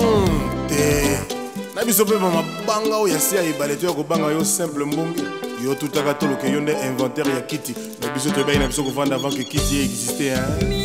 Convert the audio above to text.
hmm, te na biso mpe bamabanga oyo ya sia ebale to ya kobanga yo simple mbongi yo tutaka toloka yo nde inventaire ya kiti na biso toyebaki na biso kovanda avant ke kiti ye existe hein?